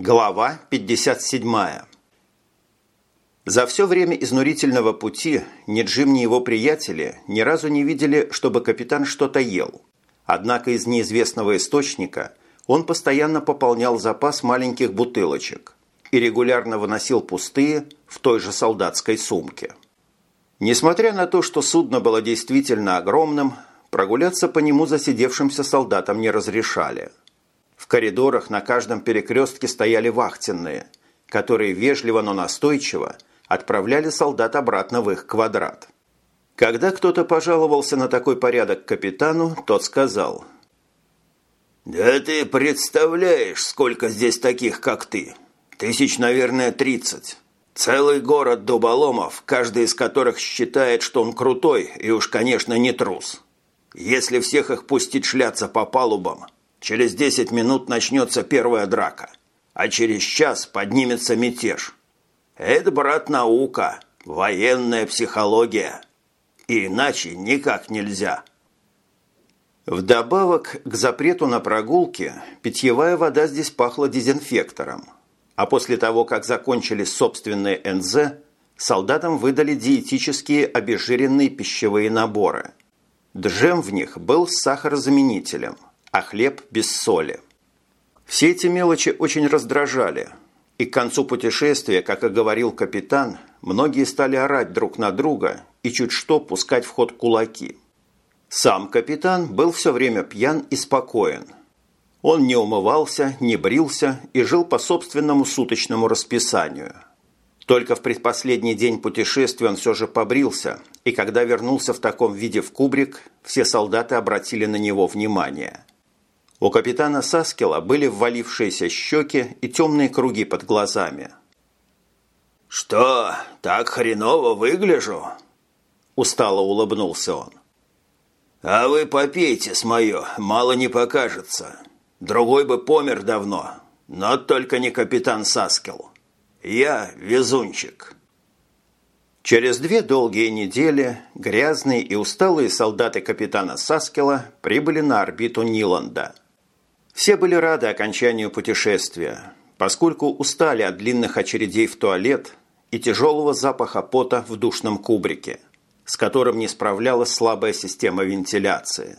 Глава 57. За все время изнурительного пути ни Джим, ни его приятели ни разу не видели, чтобы капитан что-то ел. Однако из неизвестного источника он постоянно пополнял запас маленьких бутылочек и регулярно выносил пустые в той же солдатской сумке. Несмотря на то, что судно было действительно огромным, прогуляться по нему засидевшимся солдатам не разрешали – в коридорах на каждом перекрестке стояли вахтенные, которые вежливо, но настойчиво отправляли солдат обратно в их квадрат. Когда кто-то пожаловался на такой порядок капитану, тот сказал «Да ты представляешь, сколько здесь таких, как ты? Тысяч, наверное, тридцать. Целый город дуболомов, каждый из которых считает, что он крутой и уж, конечно, не трус. Если всех их пустить шляться по палубам – Через десять минут начнется первая драка, а через час поднимется мятеж. Это, брат, наука, военная психология. И иначе никак нельзя. Вдобавок к запрету на прогулки, питьевая вода здесь пахла дезинфектором. А после того, как закончились собственные НЗ, солдатам выдали диетические обезжиренные пищевые наборы. Джем в них был с сахарозаменителем – а хлеб без соли. Все эти мелочи очень раздражали, и к концу путешествия, как и говорил капитан, многие стали орать друг на друга и чуть что пускать в ход кулаки. Сам капитан был все время пьян и спокоен. Он не умывался, не брился и жил по собственному суточному расписанию. Только в предпоследний день путешествия он все же побрился, и когда вернулся в таком виде в кубрик, все солдаты обратили на него внимание – у капитана Саскела были ввалившиеся щеки и темные круги под глазами. «Что, так хреново выгляжу?» Устало улыбнулся он. «А вы попейте с мое, мало не покажется. Другой бы помер давно, но только не капитан Саскел. Я везунчик». Через две долгие недели грязные и усталые солдаты капитана Саскела прибыли на орбиту Ниланда – все были рады окончанию путешествия, поскольку устали от длинных очередей в туалет и тяжелого запаха пота в душном кубрике, с которым не справлялась слабая система вентиляции.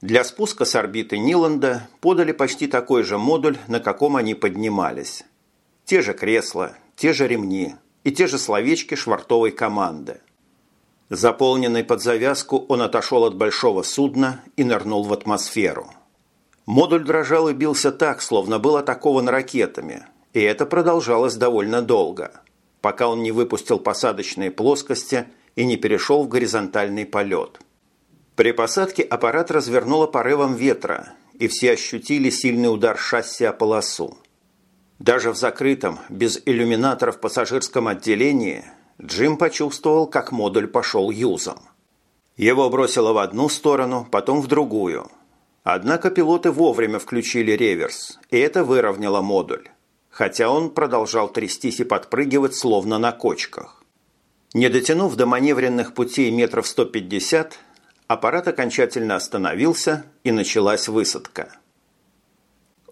Для спуска с орбиты Ниланда подали почти такой же модуль, на каком они поднимались. Те же кресла, те же ремни и те же словечки швартовой команды. Заполненный под завязку, он отошел от большого судна и нырнул в атмосферу – Модуль дрожал и бился так, словно был атакован ракетами, и это продолжалось довольно долго, пока он не выпустил посадочные плоскости и не перешел в горизонтальный полет. При посадке аппарат развернуло порывом ветра, и все ощутили сильный удар шасси о полосу. Даже в закрытом, без иллюминаторов пассажирском отделении Джим почувствовал, как модуль пошел юзом. Его бросило в одну сторону, потом в другую – Однако пилоты вовремя включили реверс, и это выровняло модуль, хотя он продолжал трястись и подпрыгивать, словно на кочках. Не дотянув до маневренных путей метров 150, аппарат окончательно остановился, и началась высадка.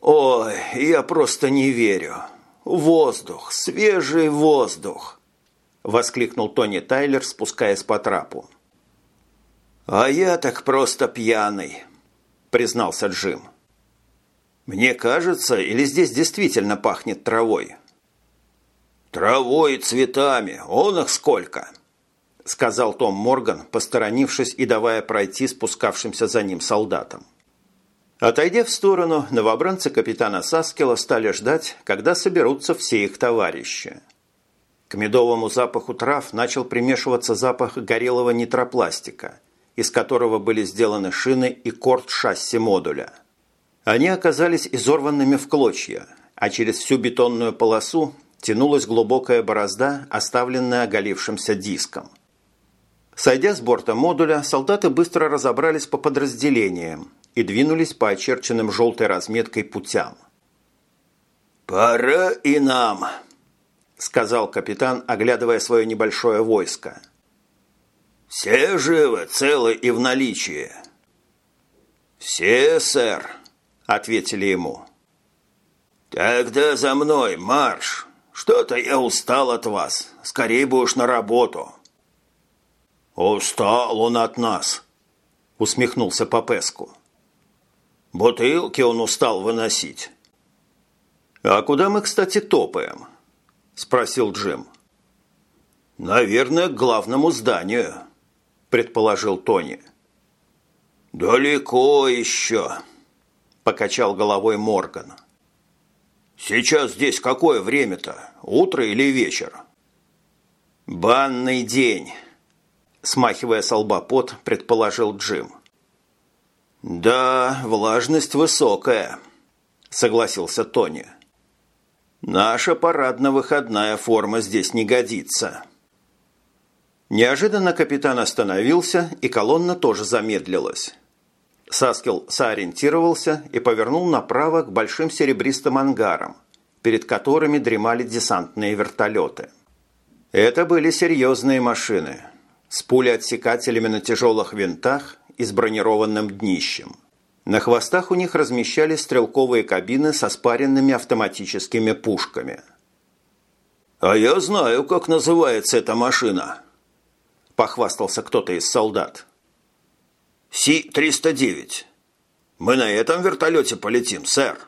«Ой, я просто не верю! Воздух, свежий воздух!» – воскликнул Тони Тайлер, спускаясь по трапу. «А я так просто пьяный!» Признался Джим. «Мне кажется, или здесь действительно пахнет травой?» «Травой и цветами, он их сколько!» сказал Том Морган, посторонившись и давая пройти спускавшимся за ним солдатам. Отойдя в сторону, новобранцы капитана Саскела стали ждать, когда соберутся все их товарищи. К медовому запаху трав начал примешиваться запах горелого нитропластика, из которого были сделаны шины и корт шасси модуля. Они оказались изорванными в клочья, а через всю бетонную полосу тянулась глубокая борозда, оставленная оголившимся диском. Сойдя с борта модуля, солдаты быстро разобрались по подразделениям и двинулись по очерченным желтой разметкой путям. «Пора и нам», – сказал капитан, оглядывая свое небольшое войско – «Все живы, целы и в наличии?» «Все, сэр», — ответили ему. «Тогда за мной марш! Что-то я устал от вас. Скорее бы уж на работу!» «Устал он от нас!» – усмехнулся Попеску. «Бутылки он устал выносить». «А куда мы, кстати, топаем?» – спросил Джим. «Наверное, к главному зданию», – предположил Тони. «Далеко еще», – покачал головой Морган. «Сейчас здесь какое время-то? Утро или вечер?» «Банный день», – смахивая с лба пот, предположил Джим. «Да, влажность высокая», – согласился Тони. «Наша парадно-выходная форма здесь не годится». Неожиданно капитан остановился, и колонна тоже замедлилась. Саскел соориентировался и повернул направо к большим серебристым ангарам, перед которыми дремали десантные вертолеты. Это были серьезные машины с пулеотсекателями на тяжелых винтах и с бронированным днищем. На хвостах у них размещались стрелковые кабины со спаренными автоматическими пушками. «А я знаю, как называется эта машина», – похвастался кто-то из солдат. Си-309. Мы на этом вертолете полетим, сэр.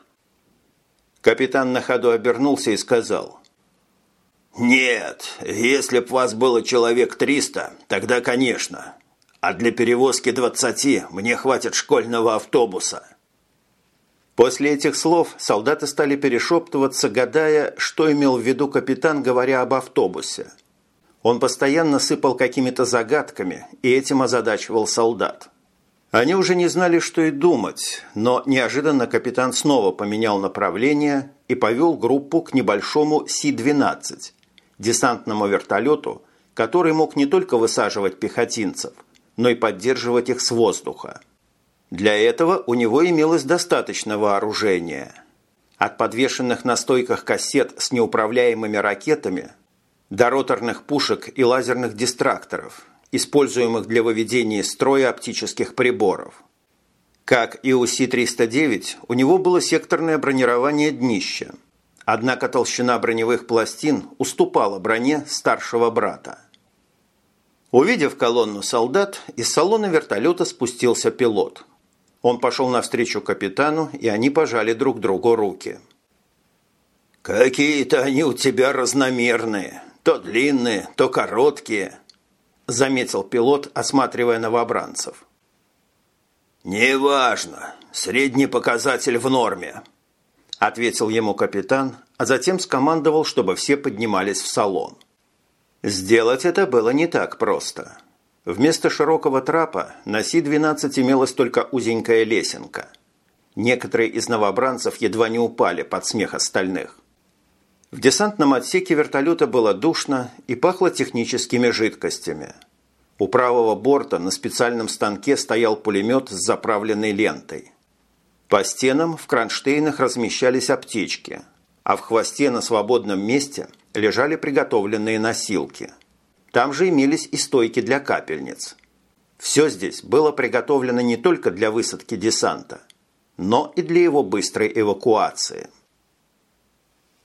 Капитан на ходу обернулся и сказал. «Нет, если б вас было человек триста, тогда конечно. А для перевозки двадцати мне хватит школьного автобуса». После этих слов солдаты стали перешептываться, гадая, что имел в виду капитан, говоря об автобусе. Он постоянно сыпал какими-то загадками и этим озадачивал солдат. Они уже не знали, что и думать, но неожиданно капитан снова поменял направление и повел группу к небольшому Си-12, десантному вертолету, который мог не только высаживать пехотинцев, но и поддерживать их с воздуха. Для этого у него имелось достаточно вооружения. От подвешенных на стойках кассет с неуправляемыми ракетами до роторных пушек и лазерных дистракторов – используемых для выведения строя оптических приборов. Как и у Си-309, у него было секторное бронирование днища. Однако толщина броневых пластин уступала броне старшего брата. Увидев колонну солдат, из салона вертолета спустился пилот. Он пошел навстречу капитану, и они пожали друг другу руки. «Какие-то они у тебя разномерные. То длинные, то короткие», заметил пилот, осматривая новобранцев. «Неважно. Средний показатель в норме», – ответил ему капитан, а затем скомандовал, чтобы все поднимались в салон. Сделать это было не так просто. Вместо широкого трапа на Си-12 имелась только узенькая лесенка. Некоторые из новобранцев едва не упали под смех остальных. В десантном отсеке вертолета было душно и пахло техническими жидкостями. У правого борта на специальном станке стоял пулемет с заправленной лентой. По стенам в кронштейнах размещались аптечки, а в хвосте на свободном месте лежали приготовленные носилки. Там же имелись и стойки для капельниц. Все здесь было приготовлено не только для высадки десанта, но и для его быстрой эвакуации –